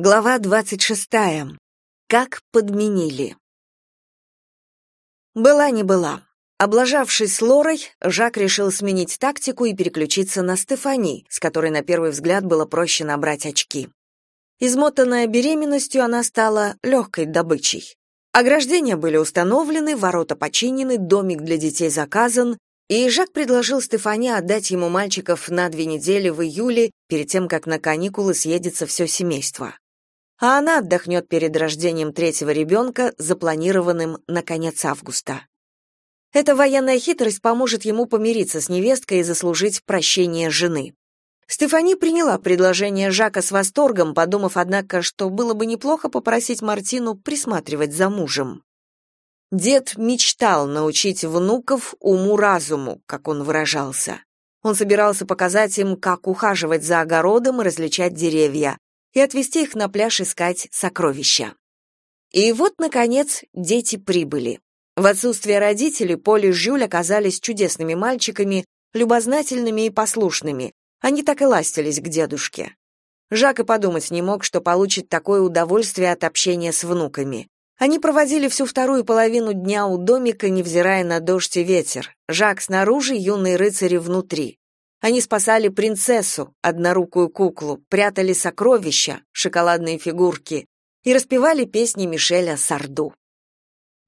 Глава 26. Как подменили. Была не была. Облажавшись с Лорой, Жак решил сменить тактику и переключиться на Стефани, с которой на первый взгляд было проще набрать очки. Измотанная беременностью, она стала легкой добычей. Ограждения были установлены, ворота починены, домик для детей заказан, и Жак предложил Стефани отдать ему мальчиков на две недели в июле, перед тем, как на каникулы съедется все семейство а она отдохнет перед рождением третьего ребенка, запланированным на конец августа. Эта военная хитрость поможет ему помириться с невесткой и заслужить прощение жены. Стефани приняла предложение Жака с восторгом, подумав, однако, что было бы неплохо попросить Мартину присматривать за мужем. Дед мечтал научить внуков уму-разуму, как он выражался. Он собирался показать им, как ухаживать за огородом и различать деревья, и отвезти их на пляж искать сокровища. И вот, наконец, дети прибыли. В отсутствие родителей Поль и Жюль оказались чудесными мальчиками, любознательными и послушными. Они так и ластились к дедушке. Жак и подумать не мог, что получит такое удовольствие от общения с внуками. Они проводили всю вторую половину дня у домика, невзирая на дождь и ветер. Жак снаружи, юные рыцари внутри. Они спасали принцессу, однорукую куклу, прятали сокровища, шоколадные фигурки и распевали песни Мишеля Сарду.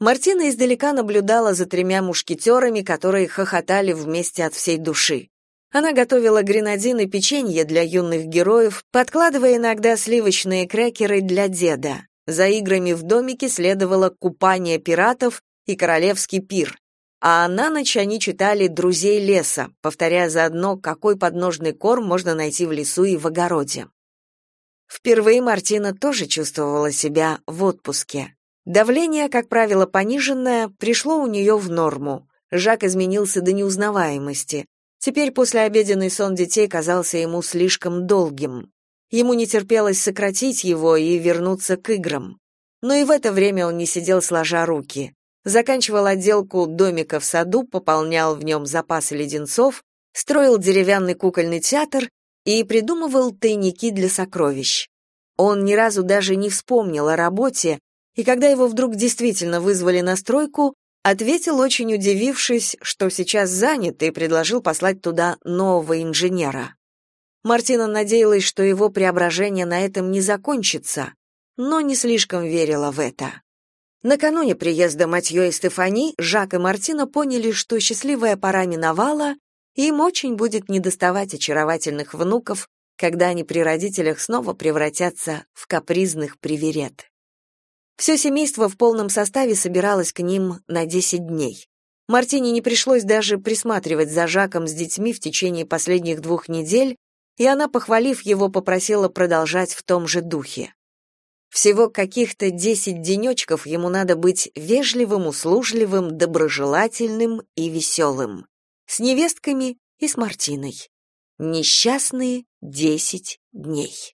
Мартина издалека наблюдала за тремя мушкетерами, которые хохотали вместе от всей души. Она готовила гренадин и печенье для юных героев, подкладывая иногда сливочные крекеры для деда. За играми в домике следовало купание пиратов и королевский пир, а на ночь они читали «Друзей леса», повторяя заодно, какой подножный корм можно найти в лесу и в огороде. Впервые Мартина тоже чувствовала себя в отпуске. Давление, как правило, пониженное, пришло у нее в норму. Жак изменился до неузнаваемости. Теперь послеобеденный сон детей казался ему слишком долгим. Ему не терпелось сократить его и вернуться к играм. Но и в это время он не сидел сложа руки заканчивал отделку домика в саду, пополнял в нем запасы леденцов, строил деревянный кукольный театр и придумывал тайники для сокровищ. Он ни разу даже не вспомнил о работе, и когда его вдруг действительно вызвали на стройку, ответил, очень удивившись, что сейчас занят, и предложил послать туда нового инженера. Мартина надеялась, что его преображение на этом не закончится, но не слишком верила в это. Накануне приезда Матьё и Стефани Жак и Мартина поняли, что счастливая пора миновала, и им очень будет недоставать очаровательных внуков, когда они при родителях снова превратятся в капризных приверет. Все семейство в полном составе собиралось к ним на 10 дней. Мартине не пришлось даже присматривать за Жаком с детьми в течение последних двух недель, и она, похвалив его, попросила продолжать в том же духе. Всего каких-то десять денечков ему надо быть вежливым, услужливым, доброжелательным и веселым. С невестками и с Мартиной. Несчастные десять дней.